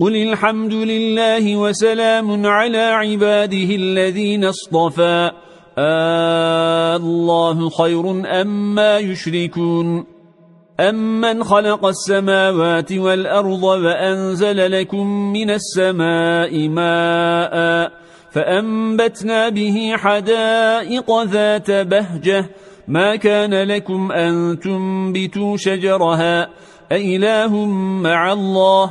قل الحمد لله وسلام على عباده الذين اصطفى. آه الله خير أما يشركون. أمن خلق السماوات والأرض وأنزل لكم من السماء ماء فأنبتنا به حدائق ذات بهجة. ما كان لكم أن تنبتوا شجرها. أإله مع الله.